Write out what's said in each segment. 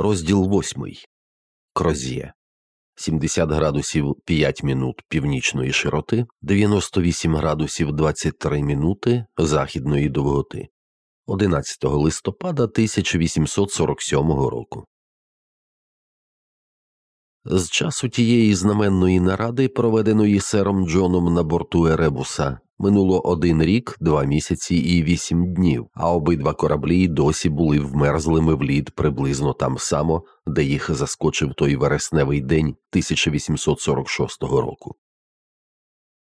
Розділ восьмий. Кроз'є 70 градусів 5 минут північної широти, 98 градусів 23 минути західної довготи. 11 листопада 1847 року. З часу тієї знаменної наради, проведеної сером Джоном на борту Еребуса, минуло один рік, два місяці і вісім днів, а обидва кораблі досі були вмерзлими в лід приблизно там само, де їх заскочив той вересневий день 1846 року.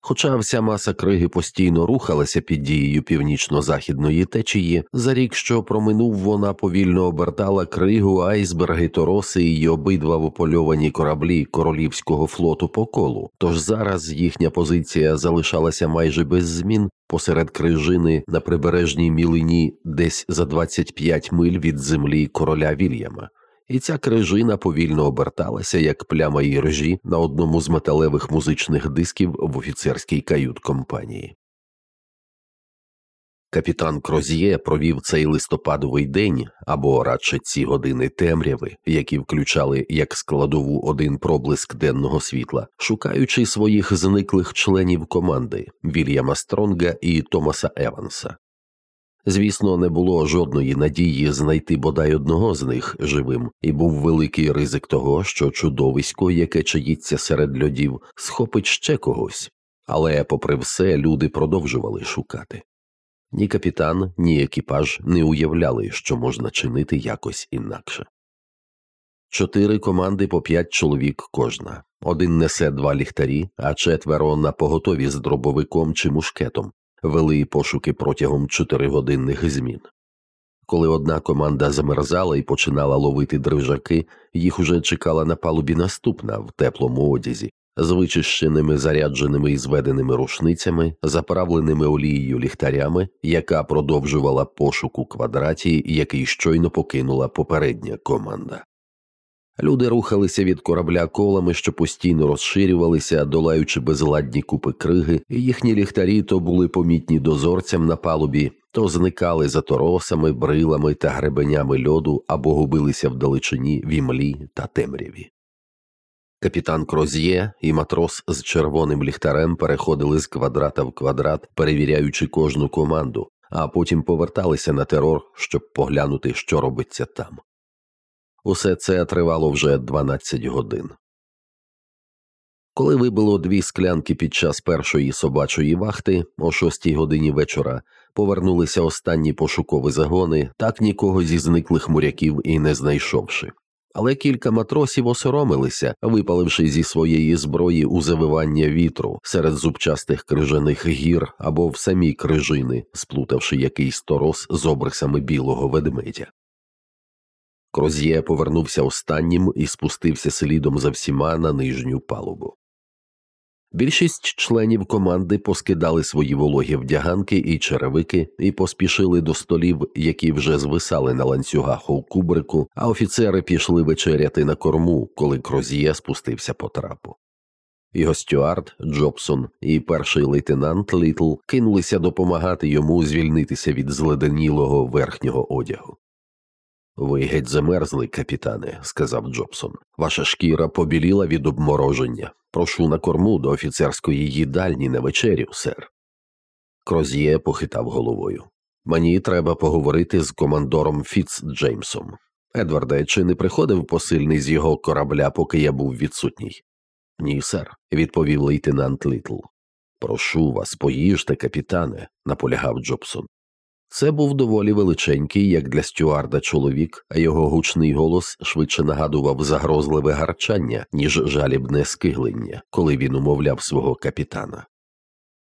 Хоча вся маса криги постійно рухалася під дією північно-західної течії, за рік, що проминув, вона повільно обертала кригу, айсберги, тороси і обидва вопольовані кораблі королівського флоту по колу. Тож зараз їхня позиція залишалася майже без змін посеред крижини на прибережній мілині, десь за 25 миль від землі короля Вільяма і ця крижина повільно оберталася, як пляма іржі на одному з металевих музичних дисків в офіцерській кают-компанії. Капітан Кроз'є провів цей листопадовий день або радше ці години темряви, які включали як складову один проблиск денного світла, шукаючи своїх зниклих членів команди Вільяма Стронга і Томаса Еванса. Звісно, не було жодної надії знайти бодай одного з них живим, і був великий ризик того, що чудовисько, яке чаїться серед льодів, схопить ще когось, але, попри все, люди продовжували шукати. Ні капітан, ні екіпаж не уявляли, що можна чинити якось інакше. Чотири команди по п'ять чоловік кожна. Один несе два ліхтарі, а четверо на поготові з дробовиком чи мушкетом, вели пошуки протягом чотиригодинних змін. Коли одна команда замерзала і починала ловити дрижаки, їх уже чекала на палубі наступна в теплому одязі, з вичищеними зарядженими і зведеними рушницями, заправленими олією ліхтарями, яка продовжувала пошук у квадраті, який щойно покинула попередня команда. Люди рухалися від корабля колами, що постійно розширювалися, долаючи безладні купи криги, і їхні ліхтарі то були помітні дозорцям на палубі, то зникали за торосами, брилами та гребенями льоду або губилися в імлі та темряві. Капітан Кроз'є і матрос з червоним ліхтарем переходили з квадрата в квадрат, перевіряючи кожну команду, а потім поверталися на терор, щоб поглянути, що робиться там. Усе це тривало вже 12 годин. Коли вибило дві склянки під час першої собачої вахти, о шостій годині вечора повернулися останні пошукові загони, так нікого зі зниклих моряків і не знайшовши. Але кілька матросів осоромилися, випаливши зі своєї зброї у завивання вітру серед зубчастих крижаних гір або в самі крижини, сплутавши якийсь торос з обрисами білого ведмедя. Кроз'є повернувся останнім і спустився слідом за всіма на нижню палубу. Більшість членів команди поскидали свої вологі вдяганки і черевики і поспішили до столів, які вже звисали на ланцюгах у кубрику, а офіцери пішли вечеряти на корму, коли Кроз'є спустився по трапу. Його стюард Джобсон і перший лейтенант Літл кинулися допомагати йому звільнитися від зледенілого верхнього одягу. Ви геть замерзли, капітане, сказав Джобсон. Ваша шкіра побіліла від обмороження. Прошу на корму до офіцерської їдальні на вечерю, сер. Кроз'є похитав головою. Мені треба поговорити з командором Фіц Джеймсом. Едварде, чи не приходив посильний з його корабля, поки я був відсутній? Ні, сер, відповів лейтенант Літл. Прошу вас, поїжте, капітане, наполягав Джобсон. Це був доволі величенький, як для стюарда чоловік, а його гучний голос швидше нагадував загрозливе гарчання, ніж жалібне скиглення, коли він умовляв свого капітана.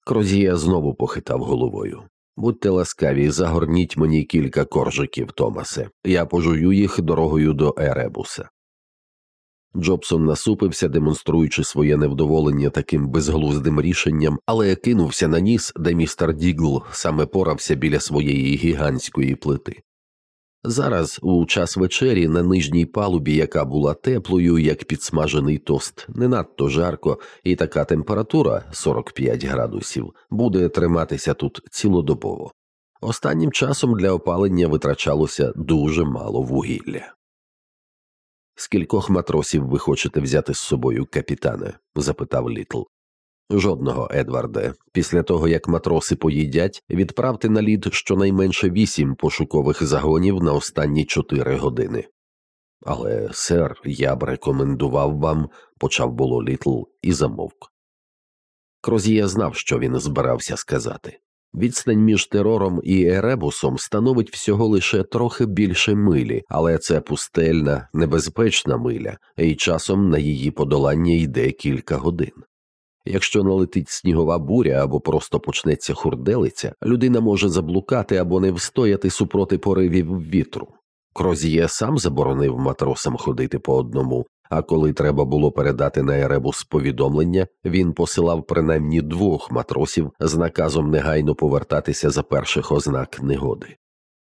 Крозія знову похитав головою. Будьте ласкаві, загорніть мені кілька коржиків, Томасе, я пожую їх дорогою до Еребуса. Джобсон насупився, демонструючи своє невдоволення таким безглуздим рішенням, але кинувся на ніс, де містер Дігл саме порався біля своєї гігантської плити. Зараз, у час вечері, на нижній палубі, яка була теплою, як підсмажений тост, не надто жарко, і така температура 45 градусів, буде триматися тут цілодобово. Останнім часом для опалення витрачалося дуже мало вугілля. Скількох матросів ви хочете взяти з собою, капітане? запитав Літл. Жодного, Едварде. Після того, як матроси поїдять, відправте на лід щонайменше вісім пошукових загонів на останні чотири години. Але, сер, я б рекомендував вам, почав було Літл і замовк. Крозія знав, що він збирався сказати. Відстань між терором і Еребусом становить всього лише трохи більше милі, але це пустельна, небезпечна миля, і часом на її подолання йде кілька годин. Якщо налетить снігова буря або просто почнеться хурделиця, людина може заблукати або не встояти супроти поривів вітру. Крозіє сам заборонив матросам ходити по одному, а коли треба було передати на Еребус повідомлення, він посилав принаймні двох матросів з наказом негайно повертатися за перших ознак негоди.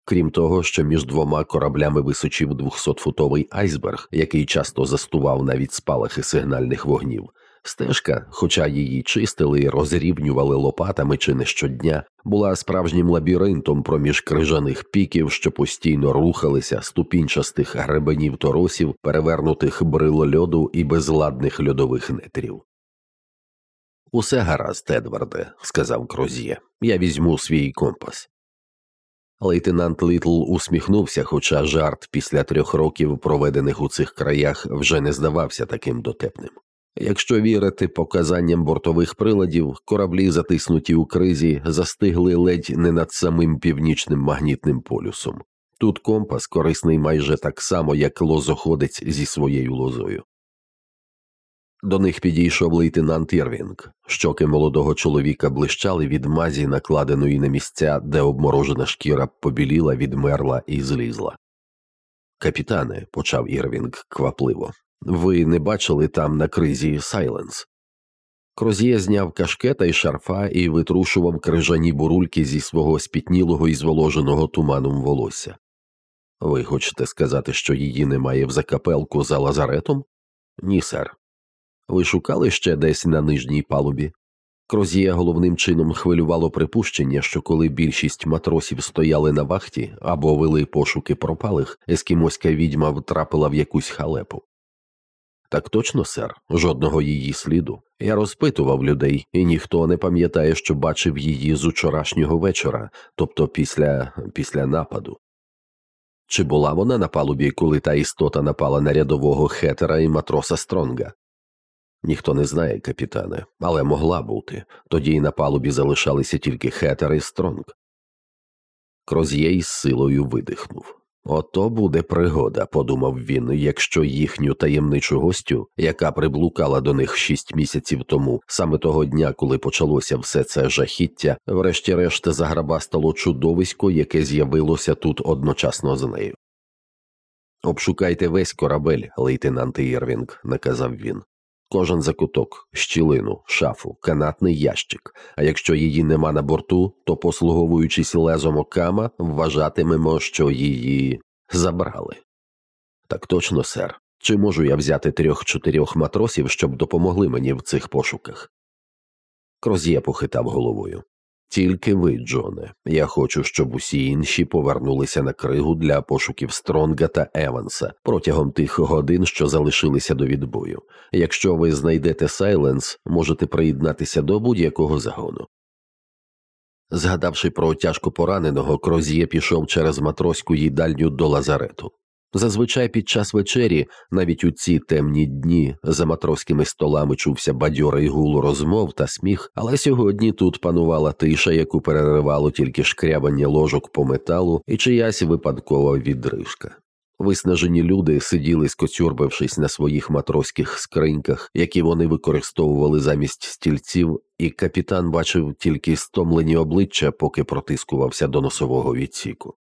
Крім того, що між двома кораблями височив 200-футовий айсберг, який часто застував навіть спалахи сигнальних вогнів. Стежка, хоча її чистили і розрівнювали лопатами чи не щодня, була справжнім лабіринтом проміж крижаних піків, що постійно рухалися, ступінчастих гребенів торосів, перевернутих брило льоду і безладних льодових нетрів. Усе гаразд, Едварде, сказав Кроз'є, я візьму свій компас. Лейтенант Літл усміхнувся, хоча жарт після трьох років, проведених у цих краях, вже не здавався таким дотепним. Якщо вірити показанням бортових приладів, кораблі, затиснуті у кризі, застигли ледь не над самим північним магнітним полюсом. Тут компас корисний майже так само, як лозоходець зі своєю лозою. До них підійшов лейтенант Ірвінг. Щоки молодого чоловіка блищали від мазі, накладеної на місця, де обморожена шкіра побіліла, відмерла і злізла. Капітане, почав Ірвінг квапливо, ви не бачили там на кризі Сайленс? Крозіє зняв кашкета і шарфа і витрушував крижані бурульки зі свого спітнілого і зволоженого туманом волосся. Ви хочете сказати, що її немає в закапелку за лазаретом? Ні, сер. Ви шукали ще десь на нижній палубі? Крозія головним чином хвилювало припущення, що коли більшість матросів стояли на вахті або вели пошуки пропалих, ескімоська відьма втрапила в якусь халепу. Так точно, сер, жодного її сліду. Я розпитував людей, і ніхто не пам'ятає, що бачив її з учорашнього вечора, тобто після після нападу. Чи була вона на палубі, коли та істота напала на рядового хетера і матроса Стронга? Ніхто не знає, капітане, але могла бути. Тоді й на палубі залишалися тільки хетер і Стронг. Кроз'є із силою видихнув. Ото буде пригода, подумав він, якщо їхню таємничу гостю, яка приблукала до них шість місяців тому, саме того дня, коли почалося все це жахіття, врешті-решт заграбастало чудовисько, яке з'явилося тут одночасно з нею. Обшукайте весь корабель, лейтенант Єрвінг, наказав він. Кожен закуток, щілину, шафу, канатний ящик, а якщо її нема на борту, то, послуговуючись лезом окама, вважатимемо, що її забрали. Так точно, сер. Чи можу я взяти трьох-чотирьох матросів, щоб допомогли мені в цих пошуках? Кроз'є похитав головою. Тільки ви, Джоне, я хочу, щоб усі інші повернулися на кригу для пошуків Стронга та Еванса протягом тих годин, що залишилися до відбою. Якщо ви знайдете Сайленс, можете приєднатися до будь-якого загону. Згадавши про тяжко пораненого, Кроз'є пішов через матроську їдальню до лазарету. Зазвичай під час вечері, навіть у ці темні дні, за матроськими столами чувся бадьорий гул розмов та сміх, але сьогодні тут панувала тиша, яку переривало тільки шкрябання ложок по металу і чиясь випадкова відрижка. Виснажені люди сиділи, скоцюрбившись на своїх матроських скриньках, які вони використовували замість стільців, і капітан бачив тільки стомлені обличчя, поки протискувався до носового відсіку.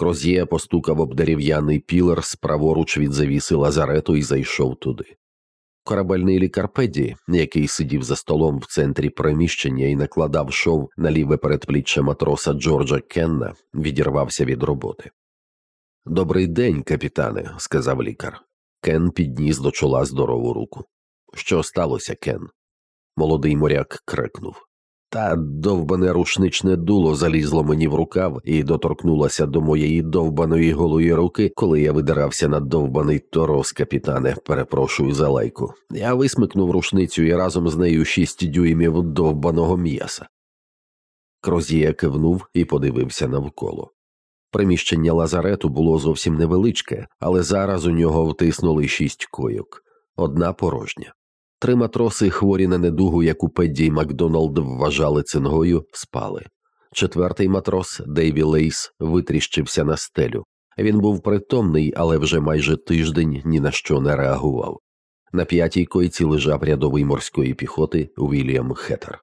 Кроз'є постукав об дерев'яний пілер праворуч від завіси лазарету і зайшов туди. Корабельний лікар Педі, який сидів за столом в центрі приміщення і накладав шов на ліве передпліччя матроса Джорджа Кенна, відірвався від роботи. Добрий день, капітане, сказав лікар. Кен підніс до чола здорову руку. Що сталося, Кен? Молодий моряк крикнув. Та довбане рушничне дуло залізло мені в рукав і доторкнулося до моєї довбаної голої руки, коли я видирався на довбаний торос, капітане. Перепрошую за лайку. Я висмикнув рушницю і разом з нею шість дюймів довбаного м'яса. Крозьє кивнув і подивився навколо. Приміщення лазарету було зовсім невеличке, але зараз у нього втиснули шість койок, одна порожня. Три матроси, хворі на недугу, яку Педді і Макдоналд вважали цингою, спали. Четвертий матрос Дейві Лейс витріщився на стелю. Він був притомний, але вже майже тиждень ні на що не реагував. На п'ятій койці лежав рядовий морської піхоти Уільям Хеттер.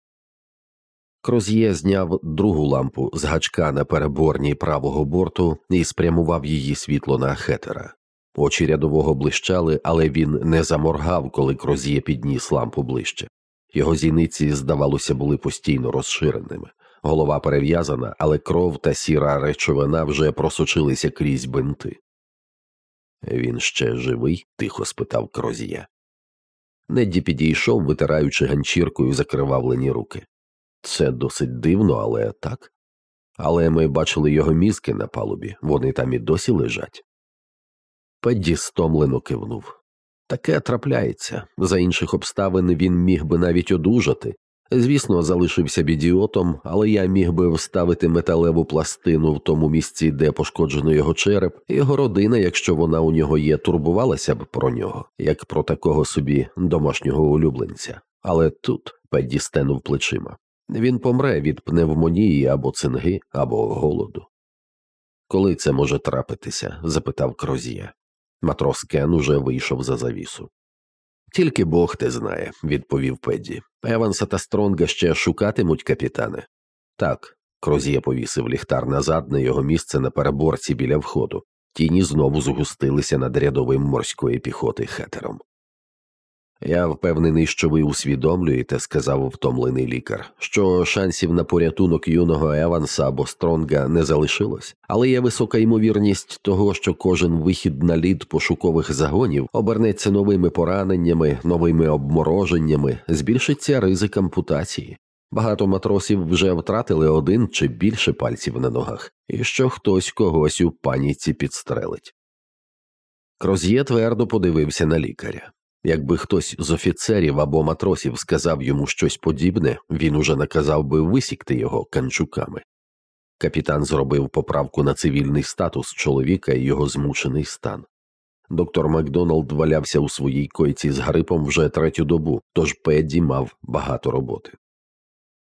Кроз'є зняв другу лампу з гачка на переборній правого борту і спрямував її світло на Хеттера. Очі рядового блищали, але він не заморгав, коли Кроз'є підніс лампу ближче. Його зіниці, здавалося, були постійно розширеними. Голова перев'язана, але кров та сіра речовина вже просочилися крізь бинти. Він ще живий? тихо спитав Кроз'є. Недді підійшов, витираючи ганчіркою закривавлені руки. Це досить дивно, але так. Але ми бачили його мізки на палубі, вони там і досі лежать. Педді стомлено кивнув. Таке трапляється. За інших обставин він міг би навіть одужати. Звісно, залишився б ідіотом, але я міг би вставити металеву пластину в тому місці, де пошкоджено його череп, його родина, якщо вона у нього є, турбувалася б про нього, як про такого собі домашнього улюбленця. Але тут Педді стенув плечима. Він помре від пневмонії або цинги, або голоду. Коли це може трапитися? запитав Крозія. Матрос Кен уже вийшов за завісу. Тільки Бог те знає, відповів Педді. Еванса та Стронга ще шукатимуть капітане. Так, Крозія повісив ліхтар назад на його місце на переборці біля входу. Тіні знову згустилися над рядовим морської піхоти хетером. Я впевнений, що ви усвідомлюєте, сказав втомлений лікар, що шансів на порятунок юного Еванса або Стронга не залишилось, але є висока ймовірність того, що кожен вихід на лід пошукових загонів обернеться новими пораненнями, новими обмороженнями, збільшиться ризик ампутації. Багато матросів вже втратили один чи більше пальців на ногах, і що хтось когось у паніці підстрелить. Кроз'є твердо подивився на лікаря. Якби хтось з офіцерів або матросів сказав йому щось подібне, він уже наказав би висікти його канчуками. Капітан зробив поправку на цивільний статус чоловіка і його змушений стан. Доктор Макдоналд валявся у своїй койці з грипом вже третю добу, тож Педді мав багато роботи.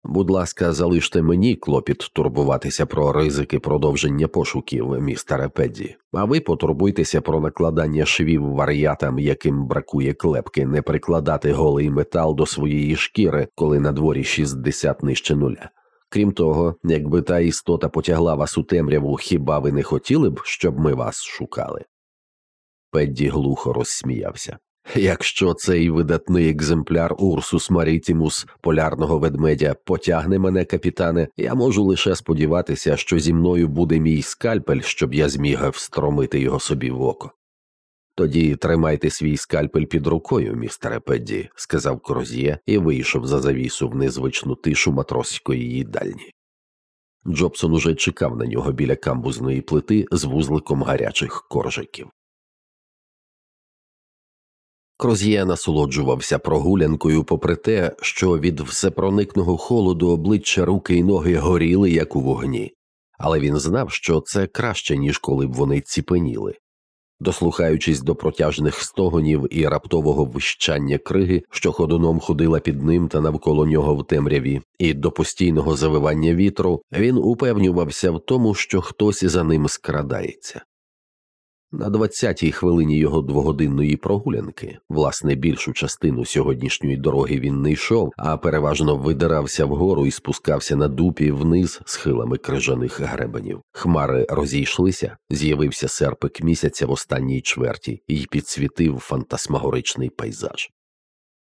Будь ласка, залиште мені клопіт турбуватися про ризики продовження пошуків, містере Педді, а ви потурбуйтеся про накладання швів вар'ятам, яким бракує клепки, не прикладати голий метал до своєї шкіри, коли на дворі 60 нижче нуля. Крім того, якби та істота потягла вас у темряву, хіба ви не хотіли б, щоб ми вас шукали? Педді глухо розсміявся. Якщо цей видатний екземпляр Урсус Марітімус полярного ведмедя потягне мене, капітане, я можу лише сподіватися, що зі мною буде мій скальпель, щоб я зміг встромити його собі в око. Тоді тримайте свій скальпель під рукою, містере Педді, сказав Кроз'є і вийшов за завісу в незвичну тишу матроської їдальні. Джобсон уже чекав на нього біля камбузної плити з вузликом гарячих коржиків. Кроз'є насолоджувався прогулянкою, попри те, що від всепроникного холоду обличчя руки й ноги горіли, як у вогні, але він знав, що це краще, ніж коли б вони ціпеніли. Дослухаючись до протяжних стогонів і раптового вищання криги, що ходуном ходила під ним та навколо нього в темряві, і до постійного завивання вітру, він упевнювався в тому, що хтось за ним скрадається. На двадцятій хвилині його двогодинної прогулянки, власне, більшу частину сьогоднішньої дороги він не йшов, а переважно видирався вгору і спускався на дупі вниз схилами крижаних гребенів. Хмари розійшлися, з'явився серпик місяця в останній чверті і підсвітив фантасмагоричний пейзаж.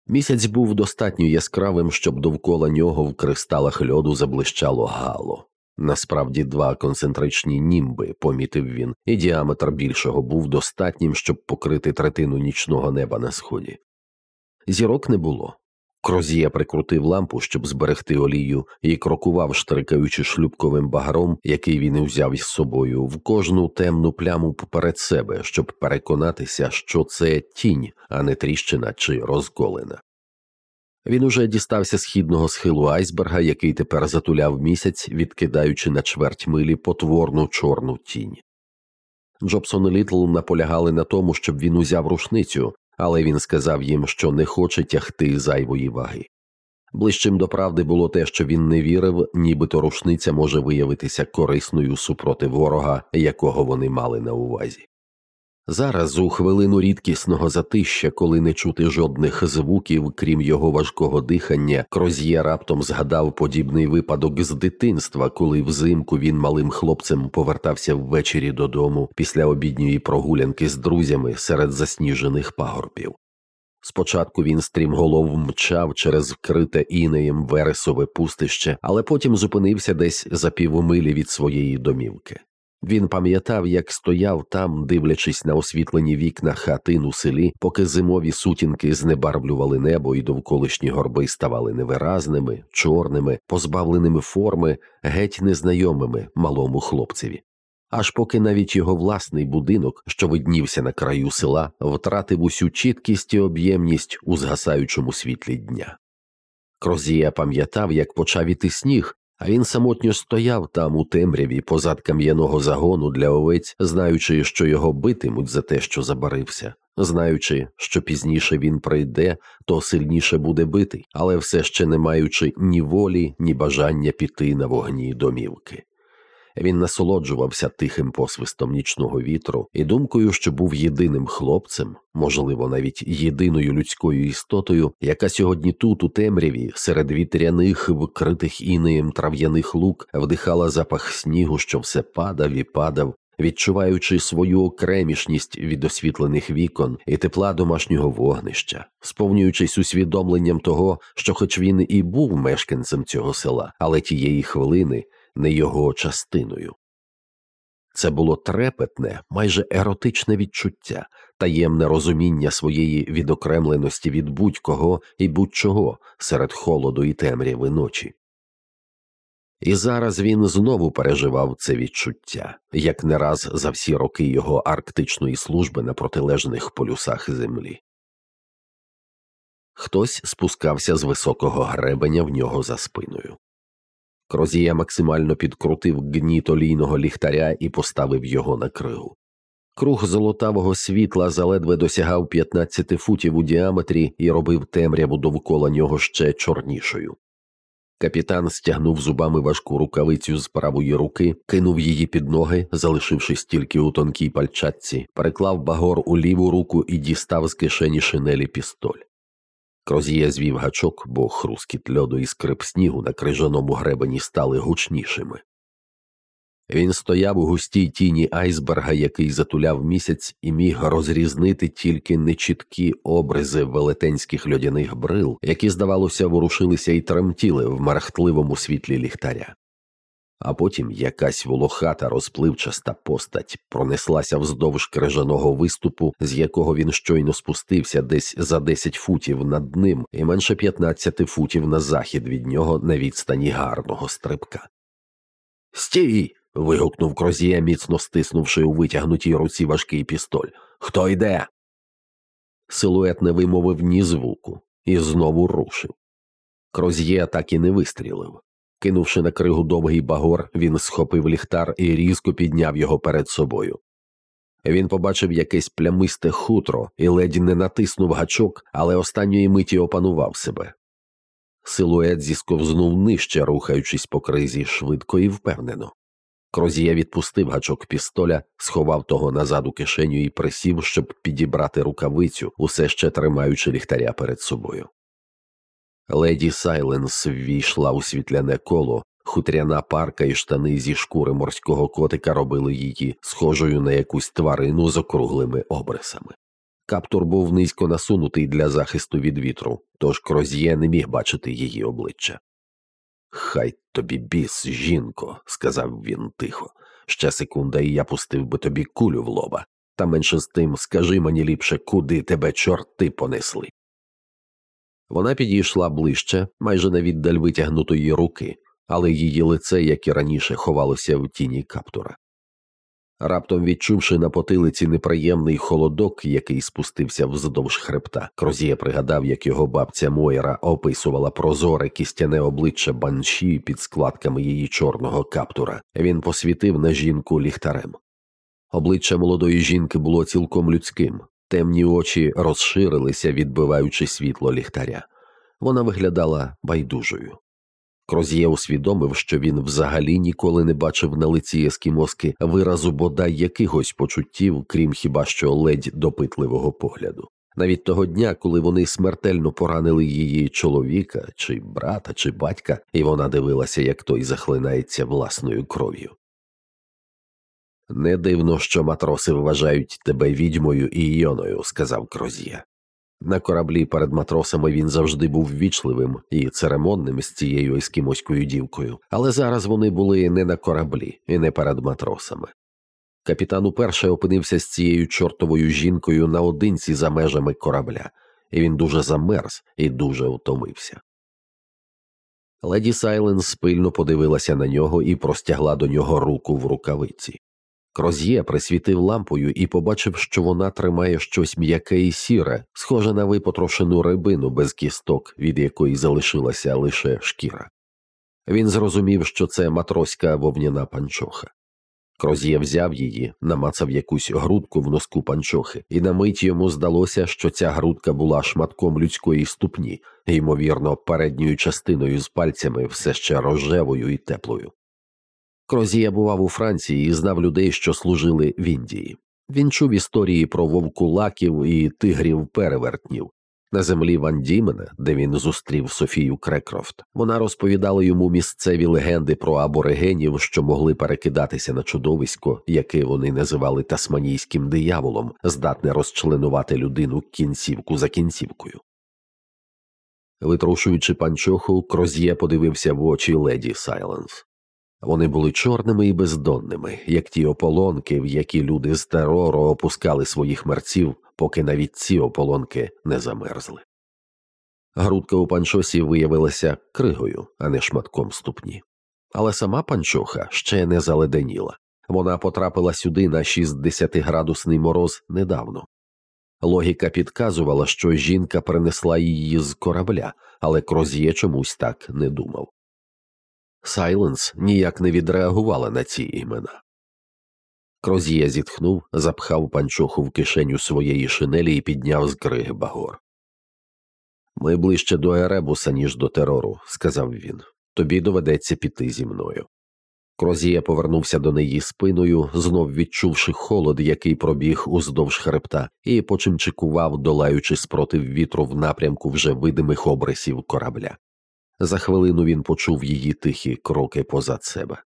Місяць був достатньо яскравим, щоб довкола нього в кристалах льоду заблищало гало. Насправді два концентричні німби, помітив він, і діаметр більшого був достатнім, щоб покрити третину нічного неба на сході. Зірок не було. Крозія прикрутив лампу, щоб зберегти олію, і крокував, штрикаючи шлюбковим багром, який він узяв із собою, в кожну темну пляму поперед себе, щоб переконатися, що це тінь, а не тріщина чи розколена. Він уже дістався східного схилу айсберга, який тепер затуляв місяць, відкидаючи на чверть милі потворну чорну тінь. Джобсон і Літл наполягали на тому, щоб він узяв рушницю, але він сказав їм, що не хоче тягти зайвої ваги. Ближчим до правди було те, що він не вірив, нібито рушниця може виявитися корисною супроти ворога, якого вони мали на увазі. Зараз, у хвилину рідкісного затища, коли не чути жодних звуків, крім його важкого дихання, Кроз'є раптом згадав подібний випадок з дитинства, коли взимку він малим хлопцем повертався ввечері додому після обідньої прогулянки з друзями серед засніжених пагорбів. Спочатку він стрімголов мчав через вкрите інеєм вересове пустище, але потім зупинився десь за півмилі від своєї домівки. Він пам'ятав, як стояв там, дивлячись на освітлені вікна хатин у селі, поки зимові сутінки знебарвлювали небо і довколишні горби ставали невиразними, чорними, позбавленими форми, геть незнайомими малому хлопцеві. Аж поки навіть його власний будинок, що виднівся на краю села, втратив усю чіткість і об'ємність у згасаючому світлі дня. Крозія пам'ятав, як почав іти сніг, а він самотньо стояв там у темряві позад кам'яного загону для овець, знаючи, що його битимуть за те, що забарився, знаючи, що пізніше він прийде, то сильніше буде битий, але все ще не маючи ні волі, ні бажання піти на вогні домівки. Він насолоджувався тихим посвистом нічного вітру і думкою, що був єдиним хлопцем, можливо, навіть єдиною людською істотою, яка сьогодні тут, у темряві, серед вітряних, вкритих інеєм трав'яних лук, вдихала запах снігу, що все падав і падав. Відчуваючи свою окремішність від освітлених вікон і тепла домашнього вогнища, сповнюючись усвідомленням того, що, хоч він і був мешканцем цього села, але тієї хвилини не його частиною. Це було трепетне, майже еротичне відчуття, таємне розуміння своєї відокремленості від будь-кого і будь-чого серед холоду і темряви ночі. І зараз він знову переживав це відчуття, як не раз за всі роки його арктичної служби на протилежних полюсах землі. Хтось спускався з високого гребеня в нього за спиною. Крозія максимально підкрутив гніт олійного ліхтаря і поставив його на кригу. Круг золотавого світла заледве досягав 15 футів у діаметрі і робив темряву довкола нього ще чорнішою. Капітан стягнув зубами важку рукавицю з правої руки, кинув її під ноги, залишившись тільки у тонкій пальчатці, переклав багор у ліву руку і дістав з кишені шинелі пістоль. Крозія звів гачок, бо хрускіт льоду і скрип снігу на крижаному гребені стали гучнішими. Він стояв у густій тіні айсберга, який затуляв місяць, і міг розрізнити тільки нечіткі обризи велетенських льодяних брил, які, здавалося, ворушилися і тремтіли в мерехтливому світлі ліхтаря а потім якась волохата розпливчаста постать пронеслася вздовж крижаного виступу, з якого він щойно спустився десь за 10 футів над ним і менше 15 футів на захід від нього на відстані гарного стрибка. Стій. вигукнув Крозія, міцно стиснувши у витягнутій руці важкий пістоль. Хто йде? Силует не вимовив ні звуку і знову рушив. Кроз'є так і не вистрілив. Кинувши на кригу довгий багор, він схопив ліхтар і різко підняв його перед собою. Він побачив якесь плямисте хутро і ледь не натиснув гачок, але останньої миті опанував себе. Силует зісковзнув нижче, рухаючись по кризі швидко і впевнено. Крозія відпустив гачок пістоля, сховав того назад у кишеню і присів, щоб підібрати рукавицю, усе ще тримаючи ліхтаря перед собою. Леді Сайленс ввійшла у світляне коло, хутряна парка і штани зі шкури морського котика робили її схожою на якусь тварину з округлими обрисами. Каптур був низько насунутий для захисту від вітру, тож Кроз'є не міг бачити її обличчя. Хай тобі біс, жінко, сказав він тихо. Ще секунда, і я пустив би тобі кулю в лоба, та менше з тим скажи мені ліпше, куди тебе чорти понесли. Вона підійшла ближче, майже на віддаль витягнутої руки, але її лице, як і раніше, ховалося в тіні каптура. Раптом відчувши на потилиці неприємний холодок, який спустився вздовж хребта, Крозія пригадав, як його бабця Мойра описувала прозоре кістяне обличчя банші під складками її чорного каптура. Він посвітив на жінку ліхтарем. Обличчя молодої жінки було цілком людським, темні очі розширилися, відбиваючи світло ліхтаря. Вона виглядала байдужою. Кроз'є усвідомив, що він взагалі ніколи не бачив на лиці ескімоски виразу бодай якихось почуттів, крім хіба що ледь допитливого погляду. Навіть того дня, коли вони смертельно поранили її чоловіка, чи брата, чи батька, і вона дивилася, як той захлинається власною кров'ю. Не дивно, що матроси вважають тебе відьмою і Іоною, сказав Кроз'є. На кораблі перед матросами він завжди був ввічливим і церемонним з цією ескімоською дівкою, але зараз вони були не на кораблі і не перед матросами. Капітан уперше опинився з цією чортовою жінкою наодинці за межами корабля, і він дуже замерз і дуже втомився. Леді Сайленс пильно подивилася на нього і простягла до нього руку в рукавиці. Кроз'є присвітив лампою і побачив, що вона тримає щось м'яке і сіре, схоже на випотрошену рибину без кісток, від якої залишилася лише шкіра. Він зрозумів, що це матроська вовняна панчоха. Кроз'є взяв її, намацав якусь грудку в носку панчохи, і на мить йому здалося, що ця грудка була шматком людської ступні, ймовірно, передньою частиною з пальцями все ще рожевою і теплою. Крозія бував у Франції і знав людей, що служили в Індії. Він чув історії про вовкулаків і тигрів перевертнів. На землі Ван Дімена, де він зустрів Софію Крекрофт, вона розповідала йому місцеві легенди про аборигенів, що могли перекидатися на чудовисько, яке вони називали тасманійським дияволом, здатне розчленувати людину кінцівку за кінцівкою. Витрушуючи панчоху, Кроз'є подивився в очі леді Сайленс. Вони були чорними і бездонними, як ті ополонки, в які люди з терору опускали своїх мерців, поки навіть ці ополонки не замерзли. Грудка у панчосі виявилася кригою, а не шматком ступні. Але сама панчоха ще не заледеніла вона потрапила сюди на 60-градусний мороз недавно. Логіка підказувала, що жінка принесла її з корабля, але Кроз'є чомусь так не думав. Сайленс ніяк не відреагувала на ці імена. Крозія зітхнув, запхав панчоху в кишеню своєї шинелі і підняв з криги багор. Ми ближче до Еребуса, ніж до терору, сказав він. Тобі доведеться піти зі мною. Крозія повернувся до неї спиною, знов відчувши холод, який пробіг уздовж хребта, і почимчикував, долаючи спротив вітру в напрямку вже видимих обрисів корабля. За хвилину він почув її тихі кроки позад себе.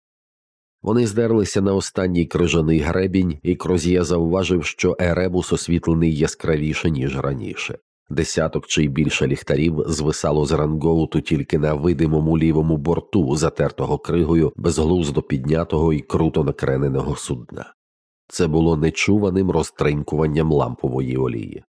Вони здерлися на останній крижаний гребінь, і Крозія зауважив, що Еребус освітлений яскравіше, ніж раніше. Десяток чи й більше ліхтарів звисало з рангоуту тільки на видимому лівому борту, затертого кригою, безглуздо піднятого і круто накрененого судна. Це було нечуваним розтринькуванням лампової олії.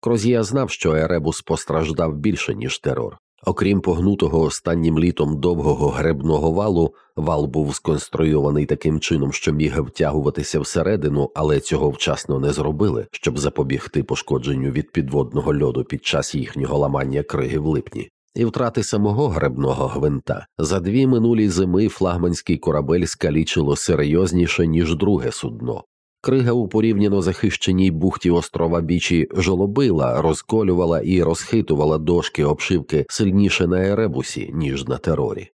Крозія знав, що Еребус постраждав більше, ніж терор. Окрім погнутого останнім літом довгого гребного валу, вал був сконструйований таким чином, що міг втягуватися всередину, але цього вчасно не зробили, щоб запобігти пошкодженню від підводного льоду під час їхнього ламання криги в липні. І втрати самого гребного гвинта за дві минулі зими флагманський корабель скалічило серйозніше ніж друге судно. Крига у порівняно захищеній бухті острова Бічі жолобила, розколювала і розхитувала дошки обшивки сильніше на еребусі, ніж на терорі.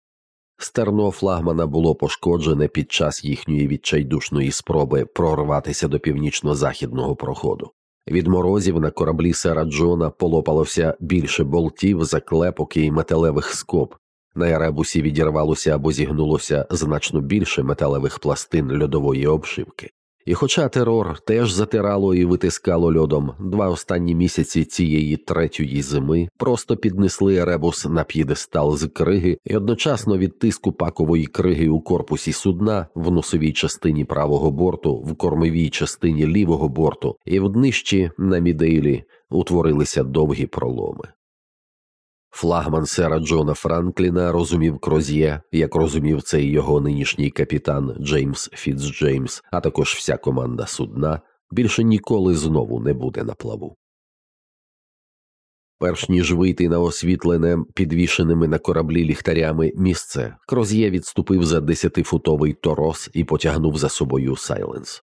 Стерно флагмана було пошкоджене під час їхньої відчайдушної спроби прорватися до північно-західного проходу. Від морозів на кораблі сера Джона полопалося більше болтів, заклепок і металевих скоб. На еребусі відірвалося або зігнулося значно більше металевих пластин льодової обшивки. І хоча терор теж затирало і витискало льодом, два останні місяці цієї третьої зими просто піднесли ребус на п'єдестал з криги і одночасно від тиску пакової криги у корпусі судна в носовій частині правого борту, в кормовій частині лівого борту і в днищі на мідейлі утворилися довгі проломи. Флагман сера Джона Франкліна розумів Кроз'є, як розумів це і його нинішній капітан Джеймс Фіцджеймс, а також вся команда судна, більше ніколи знову не буде на плаву. Перш ніж вийти на освітлене підвішеними на кораблі ліхтарями місце, Кроз'є відступив за десятифутовий торос і потягнув за собою Сайленс.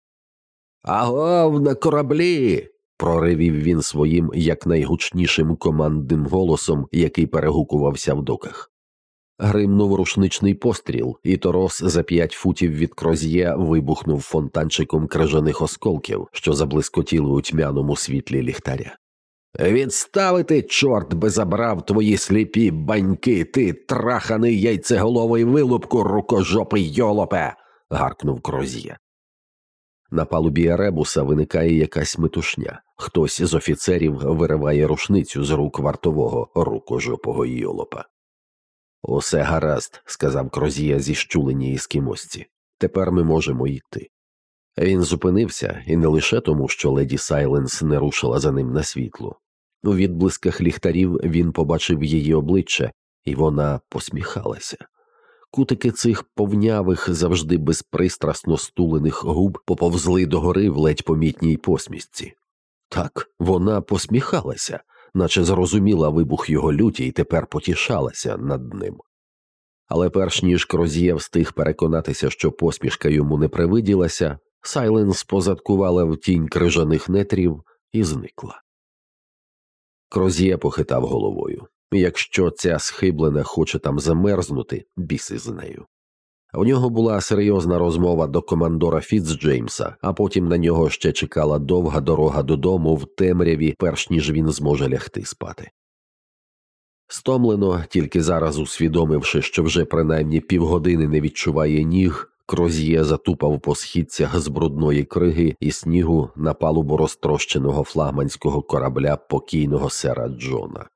Агов на кораблі. Проривів він своїм якнайгучнішим командним голосом, який перегукувався в доках. Гримнув рушничний постріл, і торос за п'ять футів від кроз'є вибухнув фонтанчиком крижаних осколків, що заблискотіли у тьмяному світлі ліхтаря. Відставити, чорт би забрав твої сліпі баньки, ти траханий яйцеголовий вилупку, рукожопий йолопе. гаркнув кроз'є. На палубі Еребуса виникає якась метушня. Хтось з офіцерів вириває рушницю з рук вартового рукожопого йолопа. Усе гаразд, сказав Крозія зіщулені іскімосці. Тепер ми можемо йти. Він зупинився і не лише тому, що леді Сайленс не рушила за ним на світло. У відблисках ліхтарів він побачив її обличчя, і вона посміхалася. Кутики цих повнявих, завжди безпристрасно стулених губ поповзли догори в ледь помітній посмішці. Так, вона посміхалася, наче зрозуміла вибух його люті і тепер потішалася над ним. Але перш ніж Кроз'є встиг переконатися, що посмішка йому не привиділася, Сайленс позадкувала в тінь крижаних нетрів і зникла. Кроз'є похитав головою. Якщо ця схиблена хоче там замерзнути, біси з нею. У нього була серйозна розмова до командора Фіцджеймса, а потім на нього ще чекала довга дорога додому в темряві, перш ніж він зможе лягти спати. Стомлено, тільки зараз усвідомивши, що вже принаймні півгодини не відчуває ніг, Кроз'є затупав по східцях з брудної криги і снігу на палубу розтрощеного флагманського корабля покійного сера Джона.